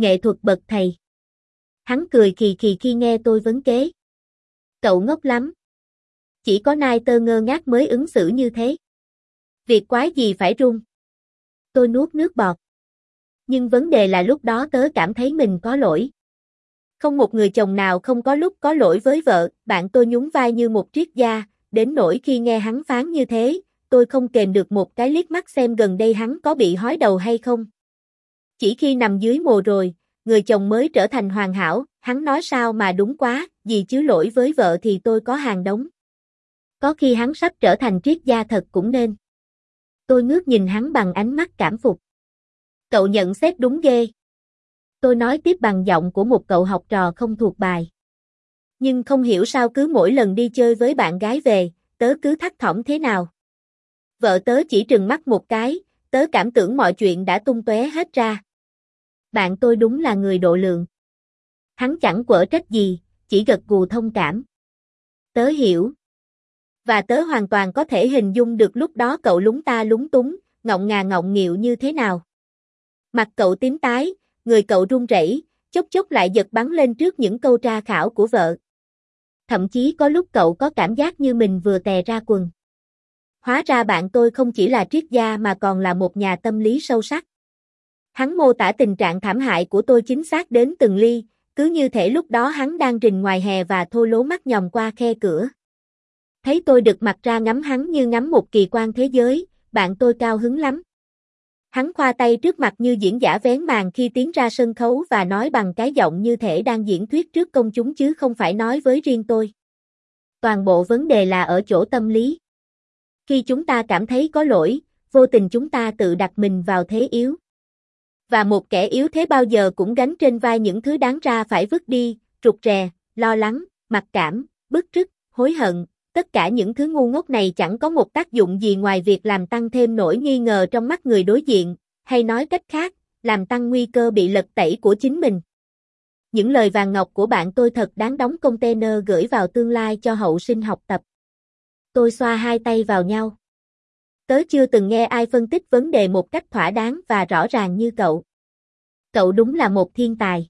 Nghệ thuật bậc thầy. Hắn cười kỳ kỳ khi nghe tôi vấn kế. Cậu ngốc lắm. Chỉ có nai tơ ngơ ngác mới ứng xử như thế. Việc quái gì phải run. Tôi nuốt nước bọt. Nhưng vấn đề là lúc đó tớ cảm thấy mình có lỗi. Không một người chồng nào không có lúc có lỗi với vợ, bạn tôi nhún vai như một triết gia, đến nỗi khi nghe hắn phán như thế, tôi không kềm được một cái liếc mắt xem gần đây hắn có bị hói đầu hay không. Chỉ khi nằm dưới mồ rồi, người chồng mới trở thành hoàn hảo, hắn nói sao mà đúng quá, gì chứ lỗi với vợ thì tôi có hàng đống. Có khi hắn sắp trở thành triết gia thật cũng nên. Tôi ngước nhìn hắn bằng ánh mắt cảm phục. Cậu nhận xét đúng ghê. Tôi nói tiếp bằng giọng của một cậu học trò không thuộc bài. Nhưng không hiểu sao cứ mỗi lần đi chơi với bạn gái về, tớ cứ thắc thỏm thế nào. Vợ tớ chỉ trừng mắt một cái, tớ cảm tưởng mọi chuyện đã tung tóe hết ra. Bạn tôi đúng là người độ lượng. Hắn chẳng quở trách gì, chỉ gật gù thông cảm. Tớ hiểu. Và tớ hoàn toàn có thể hình dung được lúc đó cậu lúng ta lúng túng, ngọng ngà ngọng nghịu như thế nào. Mặt cậu tím tái, người cậu run rẩy, chốc chốc lại giật bắn lên trước những câu tra khảo của vợ. Thậm chí có lúc cậu có cảm giác như mình vừa tè ra quần. Hóa ra bạn tôi không chỉ là triết gia mà còn là một nhà tâm lý sâu sắc. Hắn mô tả tình trạng thảm hại của tôi chính xác đến từng ly, cứ như thể lúc đó hắn đang rình ngoài hè và thô lố mắt nhòm qua khe cửa. Thấy tôi được mặt ra ngắm hắn như ngắm một kỳ quan thế giới, bạn tôi cao hứng lắm. Hắn khoa tay trước mặt như diễn giả vén màn khi tiến ra sân khấu và nói bằng cái giọng như thể đang diễn thuyết trước công chúng chứ không phải nói với riêng tôi. Toàn bộ vấn đề là ở chỗ tâm lý. Khi chúng ta cảm thấy có lỗi, vô tình chúng ta tự đặt mình vào thế yếu. Và một kẻ yếu thế bao giờ cũng gánh trên vai những thứ đáng ra phải vứt đi, rụt rè, lo lắng, mặc cảm, bức rứt, hối hận, tất cả những thứ ngu ngốc này chẳng có một tác dụng gì ngoài việc làm tăng thêm nỗi nghi ngờ trong mắt người đối diện, hay nói cách khác, làm tăng nguy cơ bị lật tẩy của chính mình. Những lời vàng ngọc của bạn tôi thật đáng đóng container gửi vào tương lai cho hậu sinh học tập. Tôi xoa hai tay vào nhau. Tớ chưa từng nghe ai phân tích vấn đề một cách thỏa đáng và rõ ràng như cậu. Cậu đúng là một thiên tài.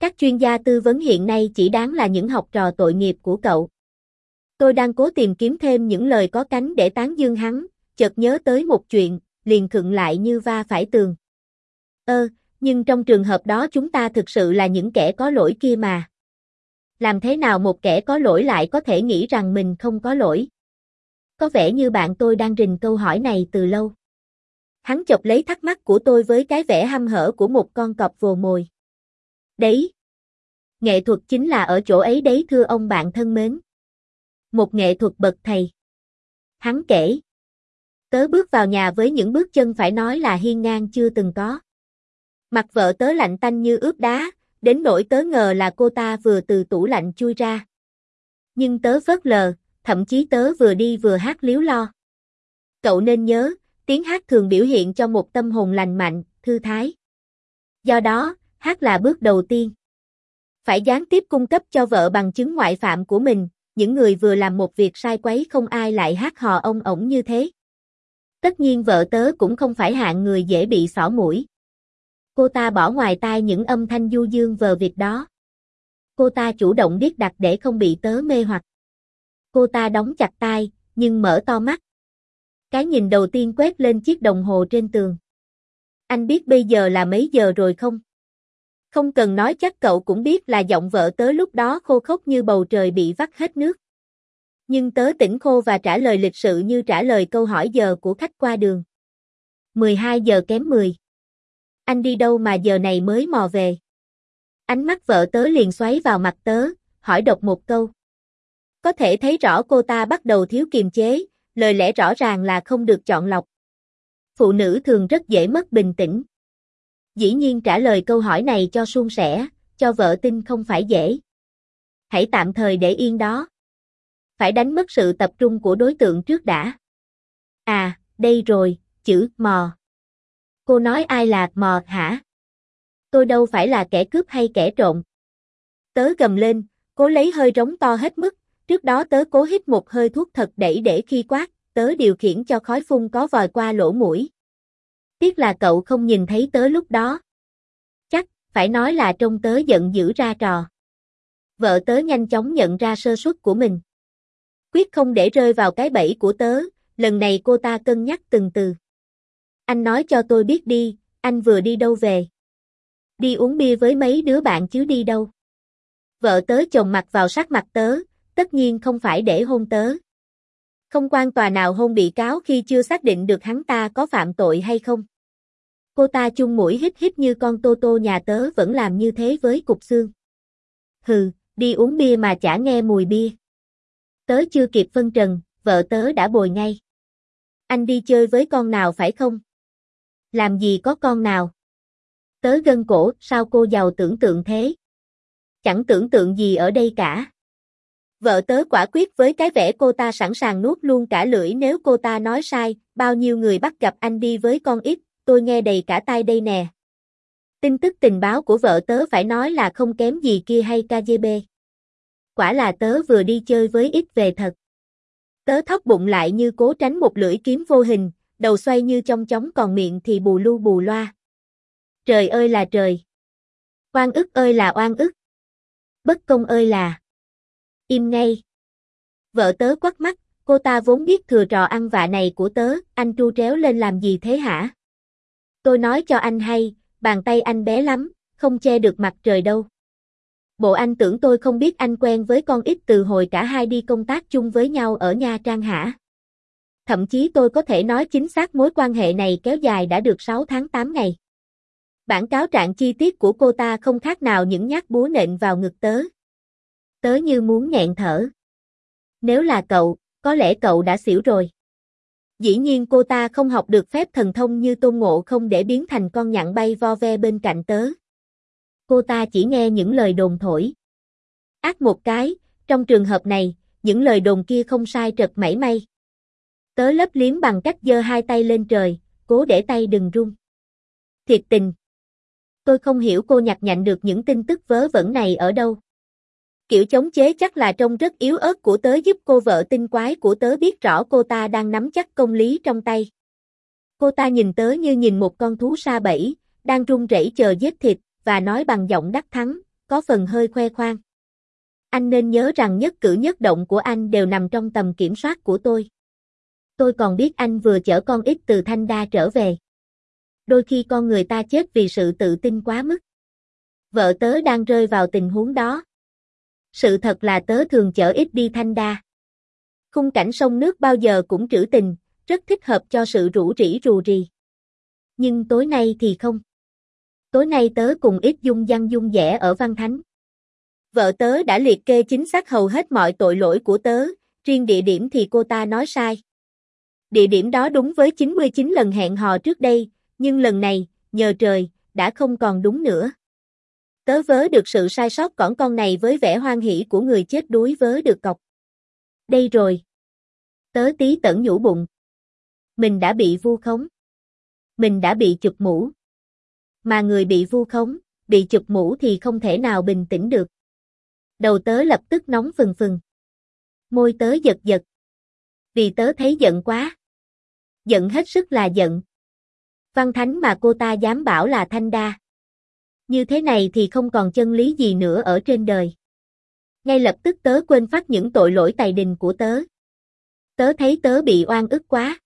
Các chuyên gia tư vấn hiện nay chỉ đáng là những học trò tội nghiệp của cậu. Tôi đang cố tìm kiếm thêm những lời có cánh để tán dương hắn, chợt nhớ tới một chuyện, liền khựng lại như va phải tường. Ơ, nhưng trong trường hợp đó chúng ta thực sự là những kẻ có lỗi kia mà. Làm thế nào một kẻ có lỗi lại có thể nghĩ rằng mình không có lỗi? Có vẻ như bạn tôi đang rình câu hỏi này từ lâu. Hắn chọc lấy thắc mắc của tôi với cái vẻ hăm hở của một con cọp vồ mồi. Đấy! Nghệ thuật chính là ở chỗ ấy đấy thưa ông bạn thân mến một nghệ thuật bậc thầy. Hắn kể. Tớ bước vào nhà với những bước chân phải nói là hiên ngang chưa từng có. Mặt vợ tớ lạnh tanh như ướp đá, đến nỗi tớ ngờ là cô ta vừa từ tủ lạnh chui ra. Nhưng tớ phớt lờ, thậm chí tớ vừa đi vừa hát liếu lo. Cậu nên nhớ, tiếng hát thường biểu hiện cho một tâm hồn lành mạnh, thư thái. Do đó, hát là bước đầu tiên. Phải gián tiếp cung cấp cho vợ bằng chứng ngoại phạm của mình, những người vừa làm một việc sai quấy không ai lại hát hò ông ổng như thế. Tất nhiên vợ tớ cũng không phải hạng người dễ bị xỏ mũi. Cô ta bỏ ngoài tai những âm thanh du dương vờ việc đó. Cô ta chủ động biết đặt để không bị tớ mê hoặc. Cô ta đóng chặt tai, nhưng mở to mắt. Cái nhìn đầu tiên quét lên chiếc đồng hồ trên tường. Anh biết bây giờ là mấy giờ rồi không? Không cần nói chắc cậu cũng biết là giọng vợ tớ lúc đó khô khốc như bầu trời bị vắt hết nước. Nhưng tớ tỉnh khô và trả lời lịch sự như trả lời câu hỏi giờ của khách qua đường. 12 giờ kém 10. Anh đi đâu mà giờ này mới mò về? Ánh mắt vợ tớ liền xoáy vào mặt tớ, hỏi độc một câu. Có thể thấy rõ cô ta bắt đầu thiếu kiềm chế, lời lẽ rõ ràng là không được chọn lọc. Phụ nữ thường rất dễ mất bình tĩnh. Dĩ nhiên trả lời câu hỏi này cho suôn sẻ, cho vợ tin không phải dễ. Hãy tạm thời để yên đó. Phải đánh mất sự tập trung của đối tượng trước đã. À, đây rồi, chữ mò. Cô nói ai là mò hả? Tôi đâu phải là kẻ cướp hay kẻ trộm. Tớ gầm lên, cố lấy hơi rống to hết mức, trước đó tớ cố hít một hơi thuốc thật đẩy để khi quát, tớ điều khiển cho khói phun có vòi qua lỗ mũi. Tiếc là cậu không nhìn thấy tớ lúc đó. Chắc, phải nói là trông tớ giận dữ ra trò. Vợ tớ nhanh chóng nhận ra sơ suất của mình. Quyết không để rơi vào cái bẫy của tớ, lần này cô ta cân nhắc từng từ. Anh nói cho tôi biết đi, anh vừa đi đâu về? Đi uống bia với mấy đứa bạn chứ đi đâu? Vợ tớ chồng mặt vào sát mặt tớ, tất nhiên không phải để hôn tớ. Không quan tòa nào hôn bị cáo khi chưa xác định được hắn ta có phạm tội hay không. Cô ta chung mũi hít hít như con tô tô nhà tớ vẫn làm như thế với cục xương. Hừ, đi uống bia mà chả nghe mùi bia. Tớ chưa kịp phân trần, vợ tớ đã bồi ngay. Anh đi chơi với con nào phải không? Làm gì có con nào? Tớ gân cổ, sao cô giàu tưởng tượng thế? Chẳng tưởng tượng gì ở đây cả. Vợ tớ quả quyết với cái vẻ cô ta sẵn sàng nuốt luôn cả lưỡi nếu cô ta nói sai, bao nhiêu người bắt gặp anh đi với con ít, tôi nghe đầy cả tai đây nè. Tin tức tình báo của vợ tớ phải nói là không kém gì kia hay KGB. Quả là tớ vừa đi chơi với ít về thật. Tớ thóc bụng lại như cố tránh một lưỡi kiếm vô hình, đầu xoay như trong chóng còn miệng thì bù lu bù loa. Trời ơi là trời. Oan ức ơi là oan ức. Bất công ơi là. Im ngay. Vợ tớ quắt mắt, cô ta vốn biết thừa trò ăn vạ này của tớ, anh tru tréo lên làm gì thế hả? Tôi nói cho anh hay, bàn tay anh bé lắm, không che được mặt trời đâu. Bộ anh tưởng tôi không biết anh quen với con ít từ hồi cả hai đi công tác chung với nhau ở Nha Trang hả? Thậm chí tôi có thể nói chính xác mối quan hệ này kéo dài đã được 6 tháng 8 ngày. Bản cáo trạng chi tiết của cô ta không khác nào những nhát búa nện vào ngực tớ. Tớ như muốn nghẹn thở. Nếu là cậu, có lẽ cậu đã xỉu rồi. Dĩ nhiên cô ta không học được phép thần thông như tôn ngộ không để biến thành con nhạn bay vo ve bên cạnh tớ. Cô ta chỉ nghe những lời đồn thổi. Ác một cái, trong trường hợp này, những lời đồn kia không sai trật mảy may. Tớ lấp liếm bằng cách giơ hai tay lên trời, cố để tay đừng run. Thiệt tình. Tôi không hiểu cô nhặt nhạnh được những tin tức vớ vẩn này ở đâu. Kiểu chống chế chắc là trông rất yếu ớt của tớ giúp cô vợ tinh quái của tớ biết rõ cô ta đang nắm chắc công lý trong tay. Cô ta nhìn tớ như nhìn một con thú sa bẫy, đang run rẩy chờ giết thịt, và nói bằng giọng đắc thắng, có phần hơi khoe khoang. Anh nên nhớ rằng nhất cử nhất động của anh đều nằm trong tầm kiểm soát của tôi. Tôi còn biết anh vừa chở con ít từ Thanh Đa trở về. Đôi khi con người ta chết vì sự tự tin quá mức. Vợ tớ đang rơi vào tình huống đó. Sự thật là tớ thường chở ít đi Thanh Đa. Khung cảnh sông nước bao giờ cũng trữ tình, rất thích hợp cho sự rủ rỉ rù rì. Nhưng tối nay thì không. Tối nay tớ cùng ít dung dăng dung dẻ ở Văn Thánh. Vợ tớ đã liệt kê chính xác hầu hết mọi tội lỗi của tớ, riêng địa điểm thì cô ta nói sai. Địa điểm đó đúng với 99 lần hẹn hò trước đây, nhưng lần này, nhờ trời, đã không còn đúng nữa. Tớ vớ được sự sai sót cỏn con này với vẻ hoan hỷ của người chết đuối vớ được cọc. Đây rồi. Tớ tí tẩn nhủ bụng. Mình đã bị vu khống. Mình đã bị chụp mũ. Mà người bị vu khống, bị chụp mũ thì không thể nào bình tĩnh được. Đầu tớ lập tức nóng phừng phừng. Môi tớ giật giật. Vì tớ thấy giận quá. Giận hết sức là giận. Văn thánh mà cô ta dám bảo là thanh đa. Như thế này thì không còn chân lý gì nữa ở trên đời. Ngay lập tức tớ quên phát những tội lỗi tài đình của tớ. Tớ thấy tớ bị oan ức quá.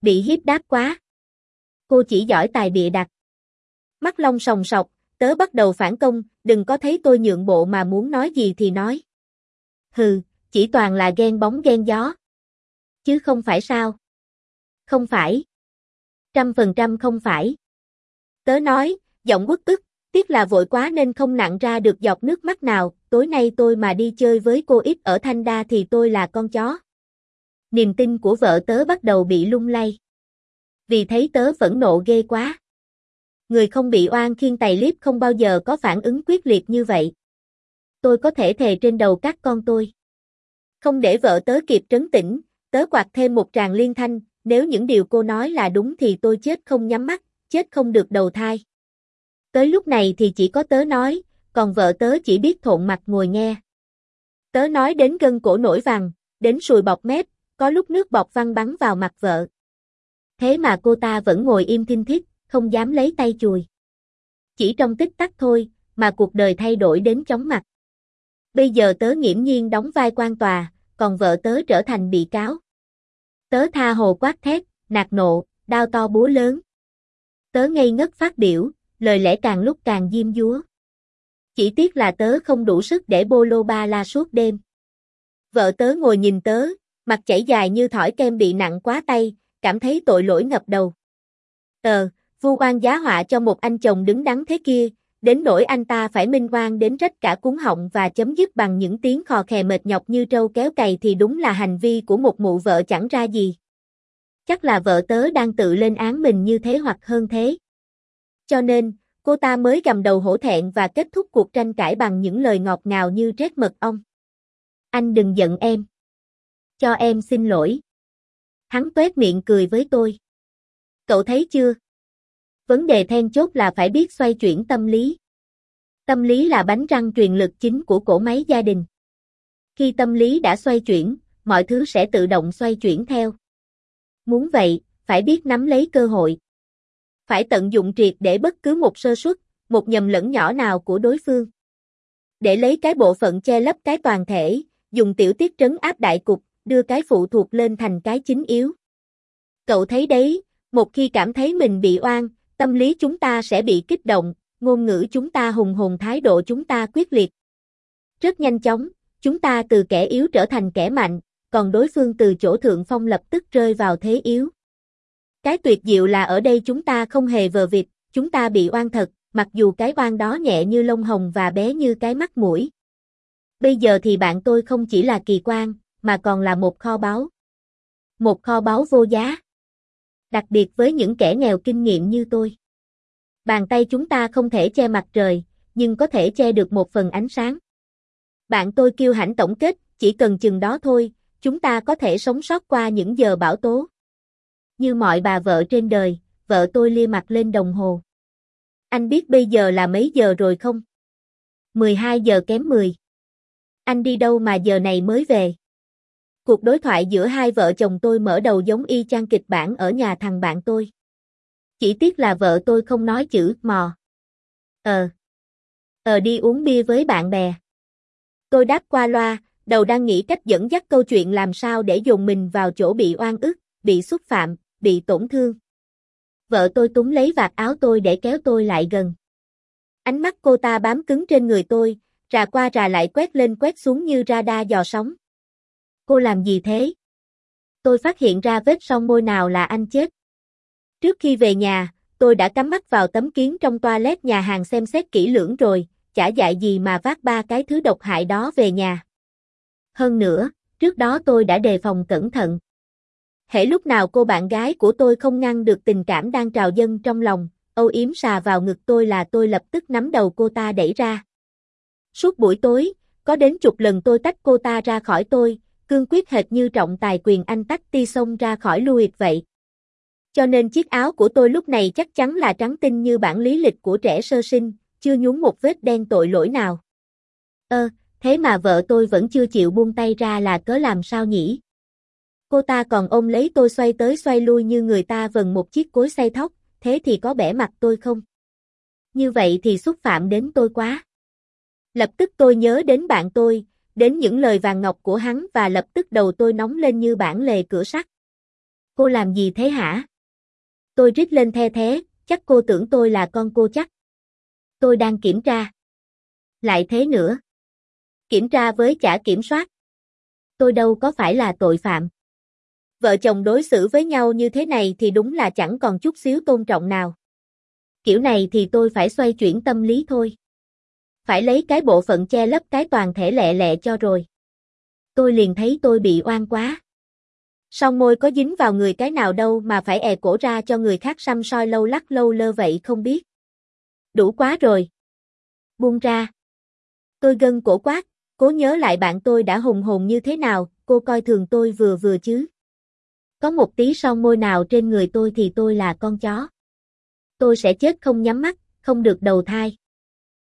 Bị hiếp đáp quá. Cô chỉ giỏi tài bịa đặt. Mắt long sòng sọc, tớ bắt đầu phản công, đừng có thấy tôi nhượng bộ mà muốn nói gì thì nói. Hừ, chỉ toàn là ghen bóng ghen gió. Chứ không phải sao? Không phải. Trăm phần trăm không phải. Tớ nói, giọng quất ức, tiếc là vội quá nên không nặng ra được giọt nước mắt nào, tối nay tôi mà đi chơi với cô ít ở Thanh Đa thì tôi là con chó. Niềm tin của vợ tớ bắt đầu bị lung lay. Vì thấy tớ phẫn nộ ghê quá. Người không bị oan khiên tài liếp không bao giờ có phản ứng quyết liệt như vậy. Tôi có thể thề trên đầu các con tôi. Không để vợ tớ kịp trấn tĩnh, tớ quạt thêm một tràng liên thanh, nếu những điều cô nói là đúng thì tôi chết không nhắm mắt, chết không được đầu thai. Tới lúc này thì chỉ có tớ nói, còn vợ tớ chỉ biết thộn mặt ngồi nghe. Tớ nói đến gân cổ nổi vàng, đến sùi bọc mép, có lúc nước bọt văng bắn vào mặt vợ. Thế mà cô ta vẫn ngồi im thinh thích, không dám lấy tay chùi. Chỉ trong tích tắc thôi, mà cuộc đời thay đổi đến chóng mặt. Bây giờ tớ nghiễm nhiên đóng vai quan tòa, còn vợ tớ trở thành bị cáo. Tớ tha hồ quát thét, nạt nộ, đao to búa lớn. Tớ ngây ngất phát biểu, lời lẽ càng lúc càng diêm dúa. Chỉ tiếc là tớ không đủ sức để bô lô ba la suốt đêm. Vợ tớ ngồi nhìn tớ, mặt chảy dài như thỏi kem bị nặng quá tay, cảm thấy tội lỗi ngập đầu. Ờ, vu oan giá họa cho một anh chồng đứng đắn thế kia, đến nỗi anh ta phải minh oan đến rách cả cuốn họng và chấm dứt bằng những tiếng khò khè mệt nhọc như trâu kéo cày thì đúng là hành vi của một mụ vợ chẳng ra gì. Chắc là vợ tớ đang tự lên án mình như thế hoặc hơn thế. Cho nên, cô ta mới gầm đầu hổ thẹn và kết thúc cuộc tranh cãi bằng những lời ngọt ngào như rét mật ong. Anh đừng giận em. Cho em xin lỗi. Hắn tuét miệng cười với tôi. Cậu thấy chưa? Vấn đề then chốt là phải biết xoay chuyển tâm lý. Tâm lý là bánh răng truyền lực chính của cổ máy gia đình. Khi tâm lý đã xoay chuyển, mọi thứ sẽ tự động xoay chuyển theo. Muốn vậy, phải biết nắm lấy cơ hội. Phải tận dụng triệt để bất cứ một sơ suất, một nhầm lẫn nhỏ nào của đối phương. Để lấy cái bộ phận che lấp cái toàn thể, dùng tiểu tiết trấn áp đại cục, đưa cái phụ thuộc lên thành cái chính yếu. Cậu thấy đấy, một khi cảm thấy mình bị oan, tâm lý chúng ta sẽ bị kích động, ngôn ngữ chúng ta hùng hồn thái độ chúng ta quyết liệt. Rất nhanh chóng, chúng ta từ kẻ yếu trở thành kẻ mạnh, còn đối phương từ chỗ thượng phong lập tức rơi vào thế yếu. Cái tuyệt diệu là ở đây chúng ta không hề vờ vịt, chúng ta bị oan thật, mặc dù cái oan đó nhẹ như lông hồng và bé như cái mắt mũi. Bây giờ thì bạn tôi không chỉ là kỳ quan, mà còn là một kho báu. Một kho báu vô giá. Đặc biệt với những kẻ nghèo kinh nghiệm như tôi. Bàn tay chúng ta không thể che mặt trời, nhưng có thể che được một phần ánh sáng. Bạn tôi kêu hãnh tổng kết, chỉ cần chừng đó thôi, chúng ta có thể sống sót qua những giờ bão tố. Như mọi bà vợ trên đời, vợ tôi lia mặt lên đồng hồ. Anh biết bây giờ là mấy giờ rồi không? 12 giờ kém 10. Anh đi đâu mà giờ này mới về? Cuộc đối thoại giữa hai vợ chồng tôi mở đầu giống y chang kịch bản ở nhà thằng bạn tôi. Chỉ tiếc là vợ tôi không nói chữ mò. Ờ. Ờ đi uống bia với bạn bè. Tôi đáp qua loa, đầu đang nghĩ cách dẫn dắt câu chuyện làm sao để dùng mình vào chỗ bị oan ức, bị xúc phạm, bị tổn thương. Vợ tôi túm lấy vạt áo tôi để kéo tôi lại gần. Ánh mắt cô ta bám cứng trên người tôi, rà qua rà lại quét lên quét xuống như radar dò sóng. Cô làm gì thế? Tôi phát hiện ra vết son môi nào là anh chết. Trước khi về nhà, tôi đã cắm mắt vào tấm kiến trong toilet nhà hàng xem xét kỹ lưỡng rồi, chả dại gì mà vác ba cái thứ độc hại đó về nhà. Hơn nữa, trước đó tôi đã đề phòng cẩn thận. Hễ lúc nào cô bạn gái của tôi không ngăn được tình cảm đang trào dâng trong lòng, âu yếm xà vào ngực tôi là tôi lập tức nắm đầu cô ta đẩy ra. Suốt buổi tối, có đến chục lần tôi tách cô ta ra khỏi tôi, cương quyết hệt như trọng tài quyền anh tách ti sông ra khỏi Louis vậy. Cho nên chiếc áo của tôi lúc này chắc chắn là trắng tinh như bản lý lịch của trẻ sơ sinh, chưa nhúng một vết đen tội lỗi nào. Ơ, thế mà vợ tôi vẫn chưa chịu buông tay ra là cớ làm sao nhỉ? Cô ta còn ôm lấy tôi xoay tới xoay lui như người ta vần một chiếc cối xay thóc, thế thì có bẻ mặt tôi không? Như vậy thì xúc phạm đến tôi quá. Lập tức tôi nhớ đến bạn tôi, đến những lời vàng ngọc của hắn và lập tức đầu tôi nóng lên như bản lề cửa sắt. Cô làm gì thế hả? Tôi rít lên the thế, chắc cô tưởng tôi là con cô chắc. Tôi đang kiểm tra. Lại thế nữa. Kiểm tra với chả kiểm soát. Tôi đâu có phải là tội phạm. Vợ chồng đối xử với nhau như thế này thì đúng là chẳng còn chút xíu tôn trọng nào. Kiểu này thì tôi phải xoay chuyển tâm lý thôi phải lấy cái bộ phận che lấp cái toàn thể lẹ lẹ cho rồi. Tôi liền thấy tôi bị oan quá. Song môi có dính vào người cái nào đâu mà phải è cổ ra cho người khác xăm soi lâu lắc lâu lơ vậy không biết. Đủ quá rồi. Buông ra. Tôi gân cổ quát, cố nhớ lại bạn tôi đã hùng hồn như thế nào, cô coi thường tôi vừa vừa chứ. Có một tí son môi nào trên người tôi thì tôi là con chó. Tôi sẽ chết không nhắm mắt, không được đầu thai.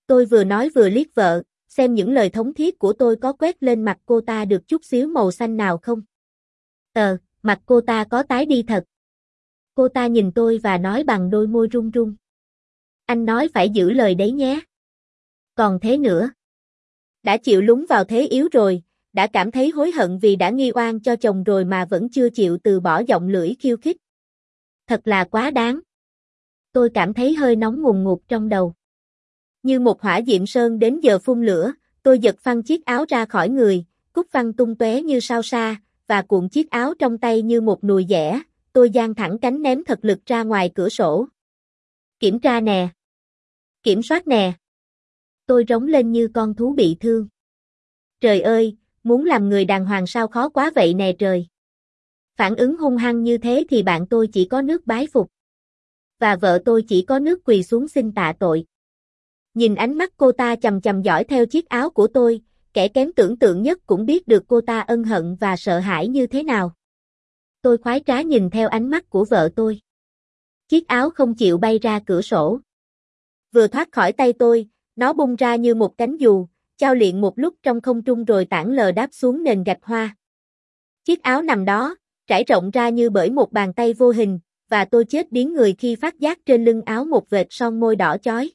Tôi vừa nói vừa liếc vợ, xem những lời thống thiết của tôi có quét lên mặt cô ta được chút xíu màu xanh nào không. Ờ, mặt cô ta có tái đi thật. Cô ta nhìn tôi và nói bằng đôi môi run run. Anh nói phải giữ lời đấy nhé. Còn thế nữa. Đã chịu lúng vào thế yếu rồi, đã cảm thấy hối hận vì đã nghi oan cho chồng rồi mà vẫn chưa chịu từ bỏ giọng lưỡi khiêu khích. Thật là quá đáng. Tôi cảm thấy hơi nóng ngùng ngụt trong đầu. Như một hỏa diệm sơn đến giờ phun lửa, tôi giật phăng chiếc áo ra khỏi người, cúc văng tung tóe như sao sa, và cuộn chiếc áo trong tay như một nùi dẻ, tôi giang thẳng cánh ném thật lực ra ngoài cửa sổ. Kiểm tra nè. Kiểm soát nè. Tôi rống lên như con thú bị thương. Trời ơi, muốn làm người đàng hoàng sao khó quá vậy nè trời. Phản ứng hung hăng như thế thì bạn tôi chỉ có nước bái phục. Và vợ tôi chỉ có nước quỳ xuống xin tạ tội. Nhìn ánh mắt cô ta chầm chầm dõi theo chiếc áo của tôi, kẻ kém tưởng tượng nhất cũng biết được cô ta ân hận và sợ hãi như thế nào. Tôi khoái trá nhìn theo ánh mắt của vợ tôi. Chiếc áo không chịu bay ra cửa sổ. Vừa thoát khỏi tay tôi, nó bung ra như một cánh dù, trao luyện một lúc trong không trung rồi tản lờ đáp xuống nền gạch hoa. Chiếc áo nằm đó, trải rộng ra như bởi một bàn tay vô hình, và tôi chết điếng người khi phát giác trên lưng áo một vệt son môi đỏ chói.